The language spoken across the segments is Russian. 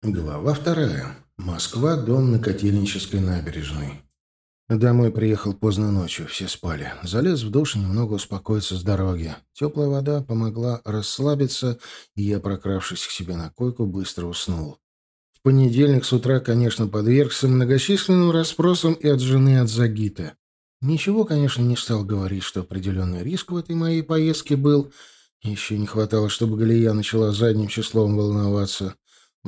Глава вторая. Москва, дом на Котельнической набережной. Домой приехал поздно ночью, все спали. Залез в душ, немного успокоиться с дороги. Теплая вода помогла расслабиться, и я, прокравшись к себе на койку, быстро уснул. В понедельник с утра, конечно, подвергся многочисленным расспросам и от жены, от Загита. Ничего, конечно, не стал говорить, что определенный риск в этой моей поездке был. Еще не хватало, чтобы Галия начала задним числом волноваться.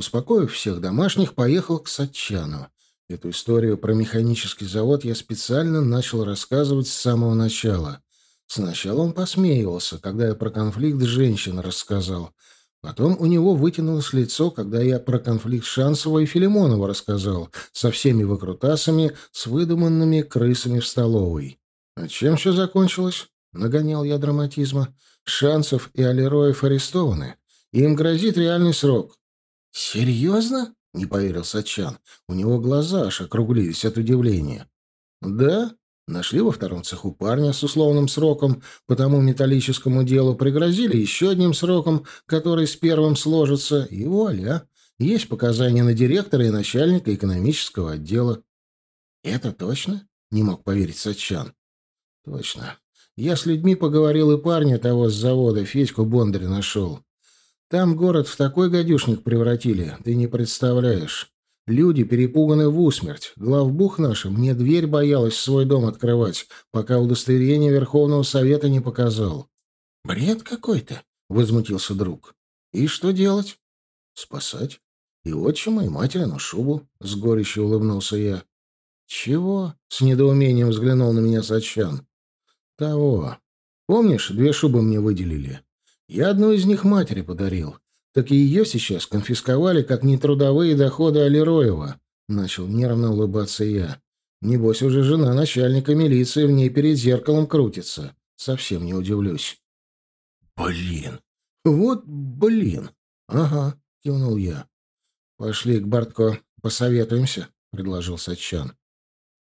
Успокоив всех домашних, поехал к Сатчану. Эту историю про механический завод я специально начал рассказывать с самого начала. Сначала он посмеивался, когда я про конфликт женщин рассказал. Потом у него вытянулось лицо, когда я про конфликт Шансова и Филимонова рассказал, со всеми выкрутасами, с выдуманными крысами в столовой. А чем все закончилось? Нагонял я драматизма. Шансов и Алероев арестованы. Им грозит реальный срок. «Серьезно?» — не поверил Сачан. У него глаза аж округлились от удивления. «Да?» Нашли во втором цеху парня с условным сроком по тому металлическому делу, пригрозили еще одним сроком, который с первым сложится, и вуаля. Есть показания на директора и начальника экономического отдела. «Это точно?» — не мог поверить Сачан. «Точно. Я с людьми поговорил, и парня того с завода, Федьку Бондаря, нашел. Там город в такой гадюшник превратили, ты не представляешь. Люди перепуганы в усмерть. Главбух наша мне дверь боялась свой дом открывать, пока удостоверение Верховного Совета не показал. «Бред какой-то», — возмутился друг. «И что делать?» «Спасать. И отчима, и материну шубу», — с горечью улыбнулся я. «Чего?» — с недоумением взглянул на меня Сачан. «Того. Помнишь, две шубы мне выделили? Я одну из них матери подарил. Так и ее сейчас конфисковали, как нетрудовые доходы Алироева. Начал нервно улыбаться я. Небось, уже жена начальника милиции в ней перед зеркалом крутится. Совсем не удивлюсь. Блин. Вот блин. Ага, кивнул я. Пошли к Бортко, посоветуемся, предложил Сачан.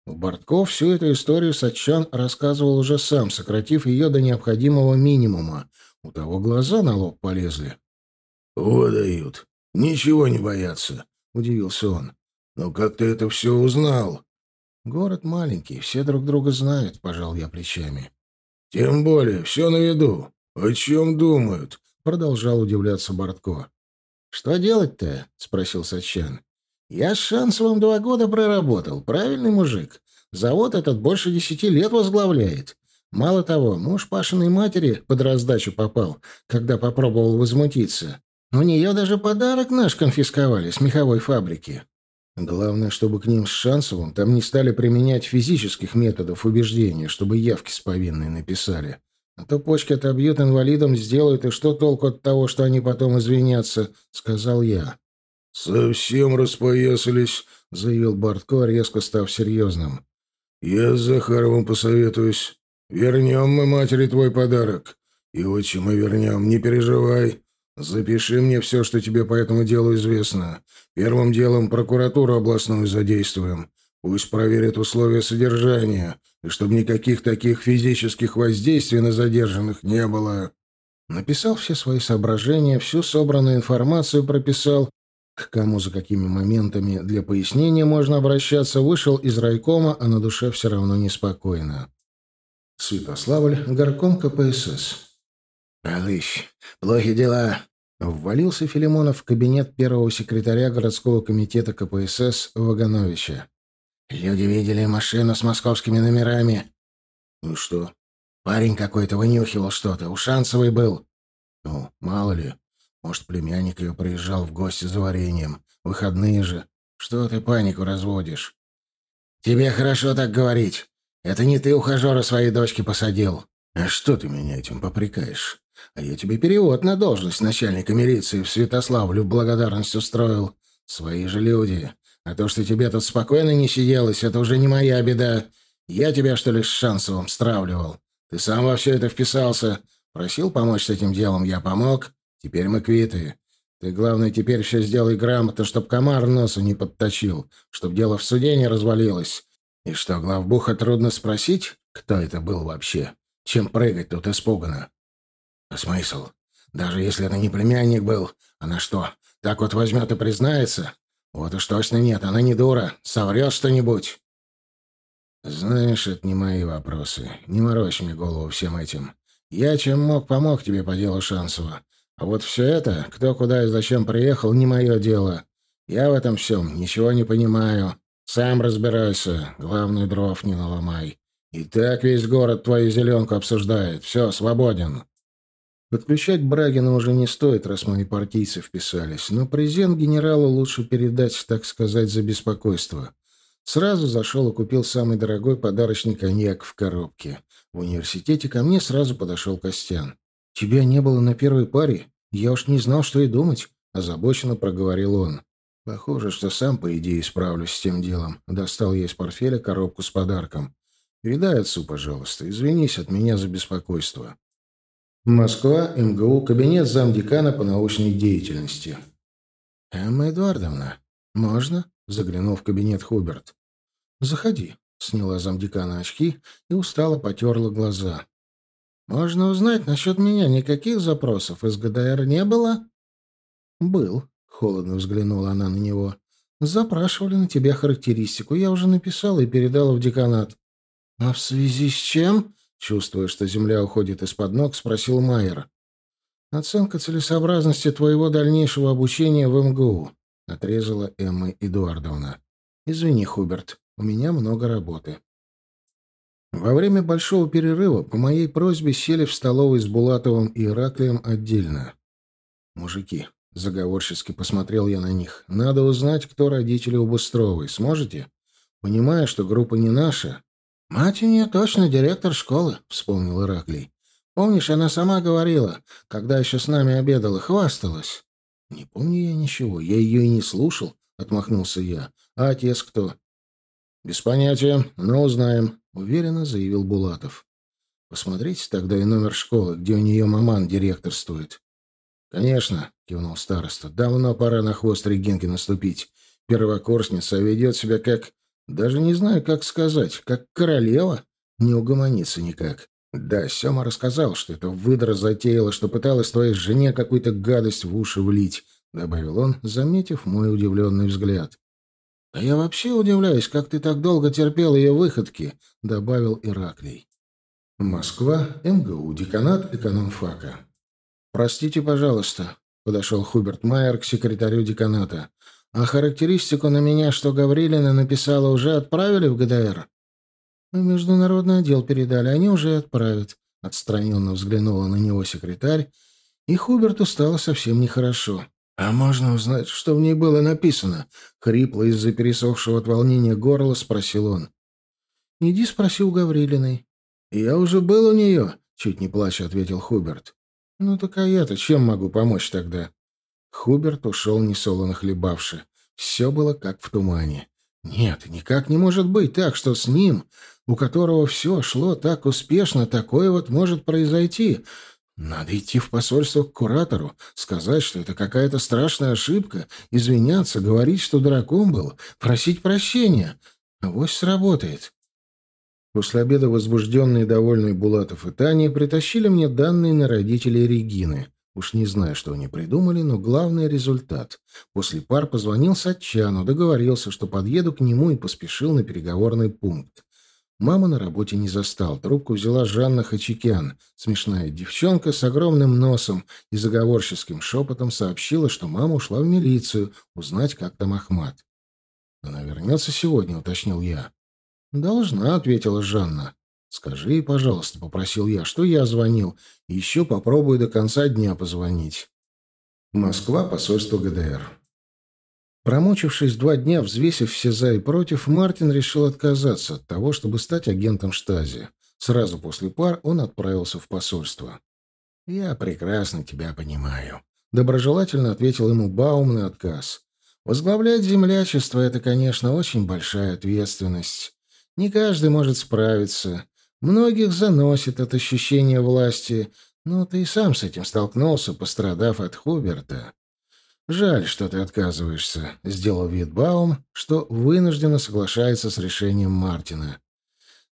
Бортко всю эту историю Сачан рассказывал уже сам, сократив ее до необходимого минимума, у того глаза на лоб полезли. «О, дают. Ничего не боятся», — удивился он. «Но как ты это все узнал?» «Город маленький, все друг друга знают», — пожал я плечами. «Тем более, все на виду. О чем думают?» — продолжал удивляться Бортко. «Что делать-то?» — спросил Сачан. «Я с Шансовым два года проработал. Правильный мужик. Завод этот больше десяти лет возглавляет. Мало того, муж Пашиной матери под раздачу попал, когда попробовал возмутиться. У нее даже подарок наш конфисковали с меховой фабрики. Главное, чтобы к ним с Шансовым там не стали применять физических методов убеждения, чтобы явки с повинной написали. А то почки отобьют инвалидам, сделают, и что толку от того, что они потом извинятся, — сказал я. — Совсем распоясались, — заявил Бортко, резко став серьезным. — Я с Захаровым посоветуюсь. Вернем мы матери твой подарок. И отчима вернем, не переживай. Запиши мне все, что тебе по этому делу известно. Первым делом прокуратуру областную задействуем. Пусть проверят условия содержания, и чтобы никаких таких физических воздействий на задержанных не было. Написал все свои соображения, всю собранную информацию прописал, к кому за какими моментами для пояснения можно обращаться, вышел из райкома, а на душе все равно неспокойно. Святославль, горком КПСС. «Алыщ, плохи дела!» Ввалился Филимонов в кабинет первого секретаря городского комитета КПСС Вагановича. «Люди видели машину с московскими номерами». «Ну что?» «Парень какой-то вынюхивал что-то. У Шансовой был». «Ну, мало ли. Может, племянник ее приезжал в гости за вареньем. Выходные же. Что ты панику разводишь?» «Тебе хорошо так говорить. Это не ты ухажера своей дочки посадил. А что ты меня этим попрекаешь? А я тебе перевод на должность начальника милиции в Святославлю благодарность устроил. Свои же люди. А то, что тебе тут спокойно не сиделось, это уже не моя беда. Я тебя, что ли, с Шансовым стравливал? Ты сам во все это вписался. Просил помочь с этим делом, я помог. Теперь мы квиты. Ты, главное, теперь все сделай грамотно, чтоб комар носа не подточил, чтоб дело в суде не развалилось. И что, главбуха трудно спросить, кто это был вообще? Чем прыгать тут испуганно? А смысл? Даже если это не племянник был, она что, Так вот возьмет и признается. Вот уж точно нет, она не дура. Соврет что-нибудь. Знаешь, это не мои вопросы. Не морочь мне голову всем этим. Я чем мог, помог тебе по делу Шансова. А вот все это, кто куда и зачем приехал, не мое дело. Я в этом всем ничего не понимаю. Сам разбирайся. Главное, дров не наломай. И так весь город твою зеленку обсуждает. Все, свободен. Подключать Брагина уже не стоит, раз мои партийцы вписались, но презент генералу лучше передать, так сказать, за беспокойство. Сразу зашел и купил самый дорогой подарочный коньяк в коробке. В университете ко мне сразу подошел Костян. «Тебя не было на первой паре? Я уж не знал, что и думать», — озабоченно проговорил он. «Похоже, что сам, по идее, справлюсь с тем делом». Достал я из портфеля коробку с подарком. «Передай отцу, пожалуйста. Извинись от меня за беспокойство». Москва, МГУ, кабинет замдекана по научной деятельности. «Эмма Эдуардовна, можно?» — заглянул в кабинет Хуберт. «Заходи», — сняла замдекана очки и устало потерла глаза. «Можно узнать насчет меня. Никаких запросов из ГДР не было?» «Был», — холодно взглянула она на него. «Запрашивали на тебя характеристику. Я уже написала и передала в деканат». «А в связи с чем?» Чувствуя, что земля уходит из-под ног, спросил Майер. «Оценка целесообразности твоего дальнейшего обучения в МГУ», — отрезала Эмма Эдуардовна. «Извини, Хуберт, у меня много работы». Во время большого перерыва по моей просьбе сели в столовой с Булатовым и Ираклием отдельно. «Мужики», — заговорчески посмотрел я на них, — «надо узнать, кто родители у Быстровой. Сможете? Понимая, что группа не наша...» «Мать у нее точно директор школы», — вспомнил Ираклий. «Помнишь, она сама говорила, когда еще с нами обедала, хвасталась». «Не помню я ничего, я ее и не слушал», — отмахнулся я. «А отец кто?» «Без понятия, но узнаем», — уверенно заявил Булатов. «Посмотрите тогда и номер школы, где у нее маман директорствует». «Конечно», — кивнул староста, — «давно пора на хвост Регинки наступить. Первокурсница ведет себя как... Даже не знаю, как сказать, как королева. Не угомонится никак. Да, Сема рассказал, что это выдра затеяла, что пыталась твоей жене какую-то гадость в уши влить», — добавил он, заметив мой удивленный взгляд. «А я вообще удивляюсь, как ты так долго терпел ее выходки», — добавил Ираклий. Москва, МГУ, деканат экономфака. «Простите, пожалуйста», — подошел Хуберт Майер к секретарю деканата. «А характеристику на меня, что Гаврилина написала, уже отправили в ГДР?» «В международный отдел передали, они уже отправят», — отстраненно взглянула на него секретарь, и Хуберту стало совсем нехорошо. «А можно узнать, что в ней было написано?» — хрипло из-за пересохшего от волнения горла спросил он. «Иди спроси у Гаврилиной». «Я уже был у нее», — чуть не плача ответил Хуберт. «Ну так а я-то чем могу помочь тогда?» Хуберт ушел несолоно хлебавши. Все было как в тумане. Нет, никак не может быть так, что с ним, у которого все шло так успешно, такое вот может произойти. Надо идти в посольство к куратору, сказать, что это какая-то страшная ошибка, извиняться, говорить, что дураком был, просить прощения. Авось сработает. После обеда возбужденный и довольный Булатов и Таня притащили мне данные на родителей Регины. Уж не знаю, что они придумали, но главный результат. После пар позвонил Сатчану, договорился, что подъеду к нему и поспешил на переговорный пункт. Маму на работе не застал. Трубку взяла Жанна Хачикян, смешная девчонка с огромным носом, и заговорческим шепотом сообщила, что мама ушла в милицию узнать, как там Ахмат. «Она вернется сегодня», — уточнил я. «Должна», — ответила Жанна. «Скажи, пожалуйста», — попросил я, — «что я звонил. Еще попробую до конца дня позвонить». Москва, посольство ГДР. Промучившись два дня, взвесив все «за» и «против», Мартин решил отказаться от того, чтобы стать агентом штази. Сразу после пар он отправился в посольство. «Я прекрасно тебя понимаю», — доброжелательно ответил ему Баум на отказ. «Возглавлять землячество — это, конечно, очень большая ответственность. Не каждый может справиться. Многих заносит от ощущения власти, но ты и сам с этим столкнулся, пострадав от Хуберта. «Жаль, что ты отказываешься», — сделал вид Баум, что вынужденно соглашается с решением Мартина.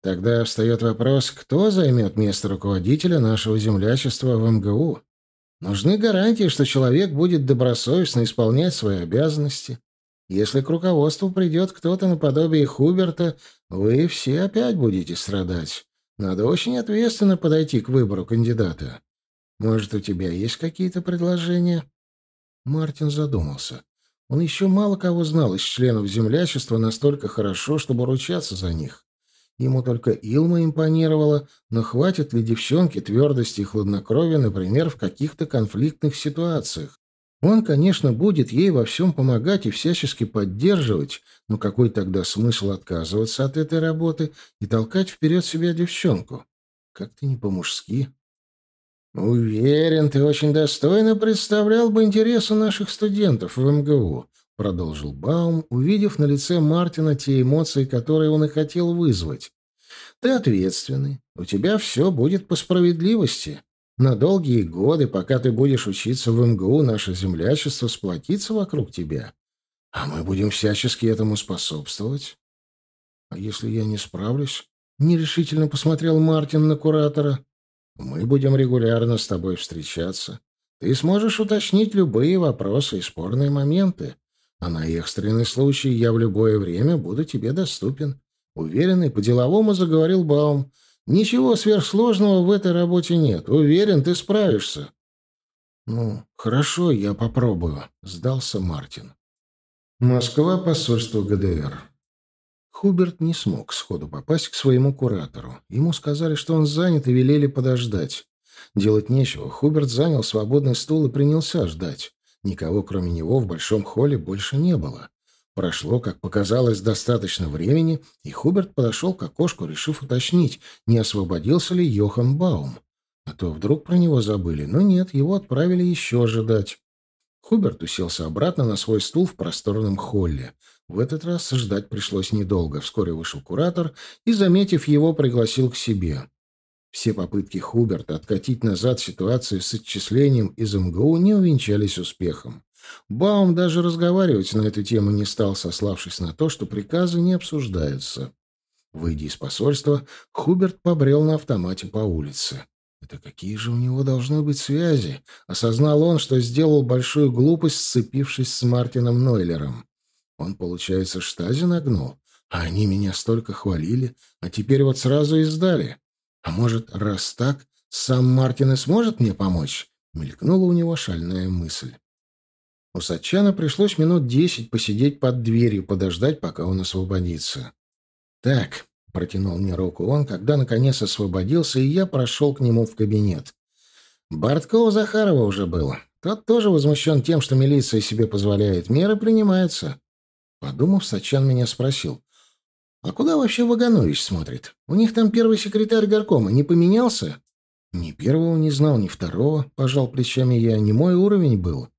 «Тогда встает вопрос, кто займет место руководителя нашего землячества в МГУ?» Нужны гарантии, что человек будет добросовестно исполнять свои обязанности. Если к руководству придет кто-то наподобие Хуберта, вы все опять будете страдать. Надо очень ответственно подойти к выбору кандидата. Может, у тебя есть какие-то предложения?» Мартин задумался. Он еще мало кого знал из членов землячества настолько хорошо, чтобы ручаться за них. Ему только Илма импонировала, но хватит ли девчонке твердости и хладнокровия, например, в каких-то конфликтных ситуациях? Он, конечно, будет ей во всем помогать и всячески поддерживать, но какой тогда смысл отказываться от этой работы и толкать вперед себя девчонку? Как-то не по-мужски. «Уверен, ты очень достойно представлял бы интересы наших студентов в МГУ», — продолжил Баум, увидев на лице Мартина те эмоции, которые он и хотел вызвать. «Ты ответственный. У тебя все будет по справедливости. На долгие годы, пока ты будешь учиться в МГУ, наше землячество сплотится вокруг тебя. А мы будем всячески этому способствовать. А если я не справлюсь? Нерешительно посмотрел Мартин на куратора. Мы будем регулярно с тобой встречаться. Ты сможешь уточнить любые вопросы и спорные моменты. А на экстренный случай я в любое время буду тебе доступен. Уверенный, по-деловому заговорил Баум — Ничего сверхсложного в этой работе нет. Уверен, ты справишься. Ну, хорошо, я попробую, сдался Мартин. Москва, посольство ГДР. Хуберт не смог сходу попасть к своему куратору. Ему сказали, что он занят и велели подождать. Делать нечего. Хуберт занял свободный стул и принялся ждать. Никого, кроме него, в большом холле больше не было. Прошло, как показалось, достаточно времени, и Хуберт подошел к окошку, решив уточнить, не освободился ли Йохан Баум. А то вдруг про него забыли, но нет, его отправили еще ожидать. Хуберт уселся обратно на свой стул в просторном холле. В этот раз ждать пришлось недолго. Вскоре вышел куратор и, заметив его, пригласил к себе. Все попытки Хуберта откатить назад ситуацию с отчислением из МГУ не увенчались успехом. Баум даже разговаривать на эту тему не стал, сославшись на то, что приказы не обсуждаются. Выйдя из посольства, Хуберт побрел на автомате по улице. Это какие же у него должны быть связи? Осознал он, что сделал большую глупость, сцепившись с Мартином Нойлером. Он, получается, штази нагнул. А они меня столько хвалили, а теперь вот сразу и сдали. А может, раз так, сам Мартин и сможет мне помочь? Мелькнула у него шальная мысль. У Сачана пришлось минут десять посидеть под дверью, подождать, пока он освободится. «Так», — протянул мне руку он, когда наконец освободился, и я прошел к нему в кабинет. Барткова Захарова уже было. Тот тоже возмущен тем, что милиция себе позволяет. Меры принимаются. Подумав, Сачан меня спросил. «А куда вообще Ваганович смотрит? У них там первый секретарь горкома не поменялся?» «Ни первого не знал, ни второго», — пожал плечами я. «Не мой уровень был».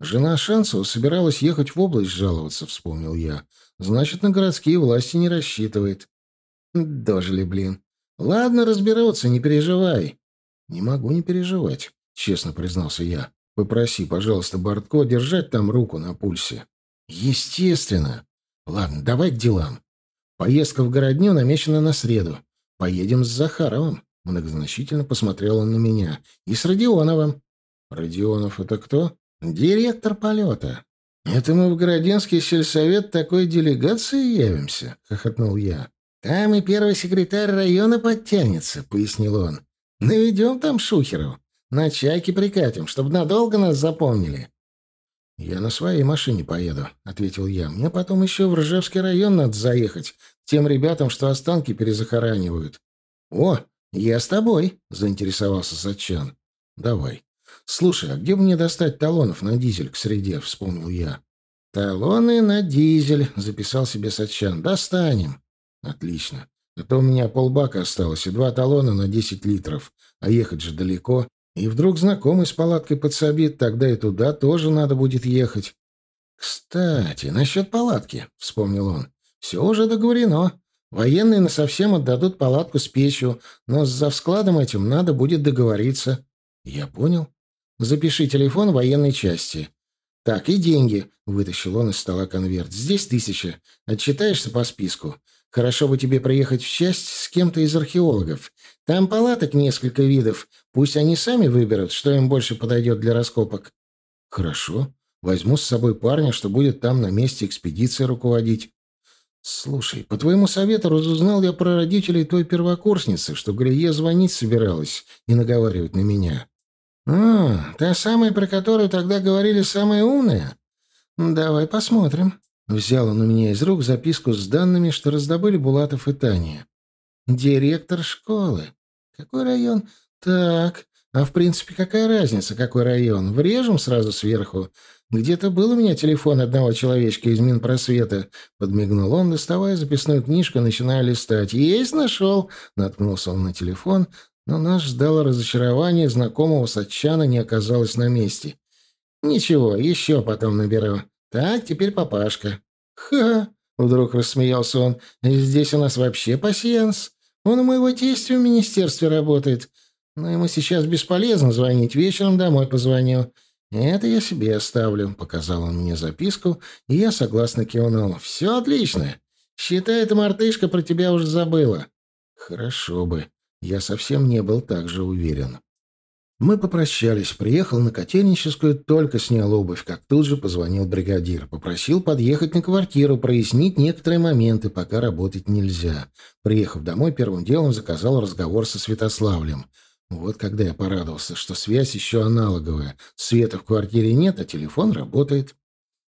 Жена Шансова собиралась ехать в область жаловаться, вспомнил я. Значит, на городские власти не рассчитывает. Дожили, блин. Ладно, разберутся, не переживай. Не могу не переживать, честно признался я. Попроси, пожалуйста, Бортко держать там руку на пульсе. Естественно. Ладно, давай к делам. Поездка в городню намечена на среду. Поедем с Захаровым. Многозначительно посмотрел он на меня. И с Родионовым. Родионов это кто? «Директор полета. Это мы в Городенский сельсовет такой делегации явимся?» — хохотнул я. «Там и первый секретарь района подтянется», — пояснил он. «Наведем там шухеров. На чайке прикатим, чтобы надолго нас запомнили». «Я на своей машине поеду», — ответил я. «Мне потом еще в Ржевский район надо заехать, тем ребятам, что останки перезахоранивают». «О, я с тобой», — заинтересовался Сачан. «Давай». «Слушай, а где мне достать талонов на дизель к среде?» — вспомнил я. «Талоны на дизель», — записал себе Сачан. «Достанем». «Отлично. А то у меня полбака осталось и два талона на десять литров. А ехать же далеко. И вдруг знакомый с палаткой подсобит, тогда и туда тоже надо будет ехать». «Кстати, насчет палатки», — вспомнил он. «Все уже договорено. Военные насовсем отдадут палатку с печью, но с завскладом этим надо будет договориться». «Я понял. Запиши телефон военной части. Так, и деньги. Вытащил он из стола конверт. Здесь тысяча. Отчитаешься по списку. Хорошо бы тебе приехать в часть с кем-то из археологов. Там палаток несколько видов. Пусть они сами выберут, что им больше подойдет для раскопок. Хорошо. Возьму с собой парня, что будет там на месте экспедиции руководить. Слушай, по твоему совету разузнал я про родителей той первокурсницы, что Грие звонить собиралась и наговаривать на меня. А, та самая, про которую тогда говорили самая умная? Давай посмотрим. Взял он у меня из рук записку с данными, что раздобыли Булатов и Таня. Директор школы. Какой район? Так, а в принципе какая разница, какой район? Врежем сразу сверху. Где-то был у меня телефон одного человечка из Минпросвета. Подмигнул он, доставая записную книжку, начиная листать. Есть нашел. Наткнулся он на телефон, но нас ждало разочарование, знакомого Сатчана не оказалось на месте. Ничего, еще потом наберу. Так, теперь папашка. Ха! Вдруг рассмеялся он. Здесь у нас вообще пасьянс. Он у моего тестя в министерстве работает. Но ему сейчас бесполезно звонить. Вечером домой позвоню. «Это я себе оставлю», — показал он мне записку, и я согласно кивнул. «Все отлично. Считай, эта мартышка про тебя уже забыла». «Хорошо бы. Я совсем не был так же уверен». Мы попрощались. Приехал на Котельническую, только снял обувь, как тут же позвонил бригадир. Попросил подъехать на квартиру, прояснить некоторые моменты, пока работать нельзя. Приехав домой, первым делом заказал разговор со Святославлем. Вот когда я порадовался, что связь еще аналоговая. Света в квартире нет, а телефон работает.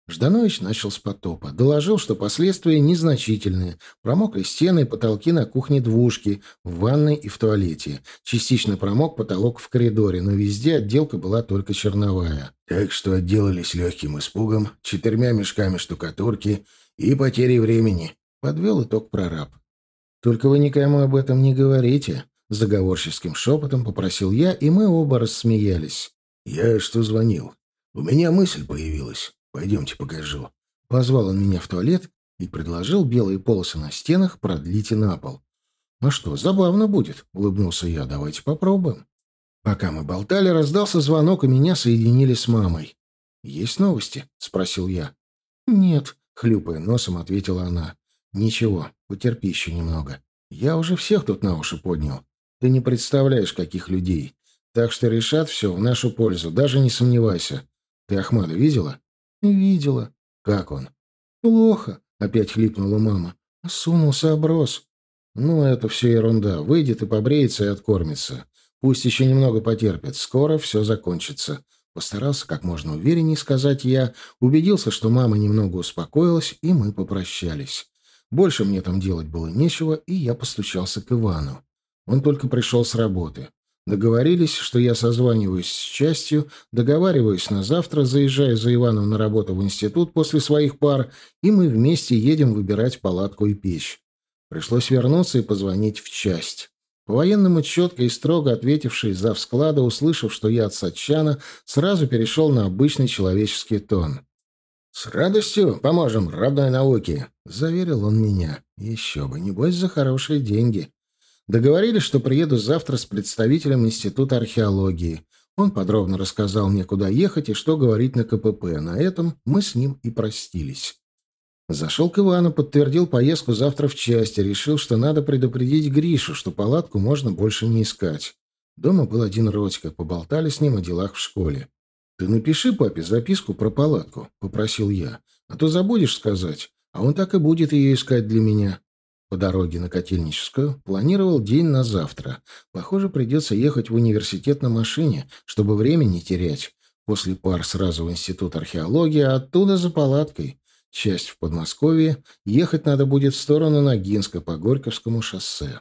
Жданович начал с потопа. Доложил, что последствия незначительные. Промокли стены и потолки на кухне двушки, в ванной и в туалете. Частично промок потолок в коридоре, но везде отделка была только черновая. Так что отделались легким испугом, четырьмя мешками штукатурки и потерей времени. Подвел итог прораб. «Только вы никому об этом не говорите», Заговорческим шепотом попросил я, и мы оба рассмеялись. «Я что звонил? У меня мысль появилась. Пойдемте покажу». Позвал он меня в туалет и предложил белые полосы на стенах продлить на пол. «А что, забавно будет», — улыбнулся я. «Давайте попробуем». Пока мы болтали, раздался звонок, и меня соединили с мамой. «Есть новости?» — спросил я. «Нет», — хлюпая носом, ответила она. «Ничего, потерпи еще немного. Я уже всех тут на уши поднял. Ты не представляешь, каких людей. Так что решат все в нашу пользу, даже не сомневайся. Ты Ахмада видела? Видела. Как он? Плохо, опять хлипнула мама. Сунулся оброс. Ну, это все ерунда. Выйдет и побреется, и откормится. Пусть еще немного потерпит. Скоро все закончится. Постарался как можно увереннее сказать я, убедился, что мама немного успокоилась, и мы попрощались. Больше мне там делать было нечего, и я постучался к Ивану. Он только пришел с работы. Договорились, что я созваниваюсь с частью, договариваюсь на завтра, заезжаю за Иваном на работу в институт после своих пар, и мы вместе едем выбирать палатку и печь. Пришлось вернуться и позвонить в часть. По-военному четко и строго ответивший зав склада, услышав, что я от Сатчана, сразу перешел на обычный человеческий тон. «С радостью поможем родной науке», — заверил он меня. «Еще бы, небось, за хорошие деньги». Договорились, что приеду завтра с представителем Института археологии. Он подробно рассказал мне, куда ехать и что говорить на КПП. На этом мы с ним и простились. Зашел к Ивану, подтвердил поездку завтра в части, решил, что надо предупредить Гришу, что палатку можно больше не искать. Дома был один Родька, поболтали с ним о делах в школе. «Ты напиши папе записку про палатку», — попросил я. «А то забудешь сказать, а он так и будет ее искать для меня». По дороге на Котельническую планировал день на завтра. Похоже, придется ехать в университет на машине, чтобы время не терять. После пар сразу в Институт археологии, а оттуда за палаткой. Часть в Подмосковье. Ехать надо будет в сторону Ногинска по Горьковскому шоссе.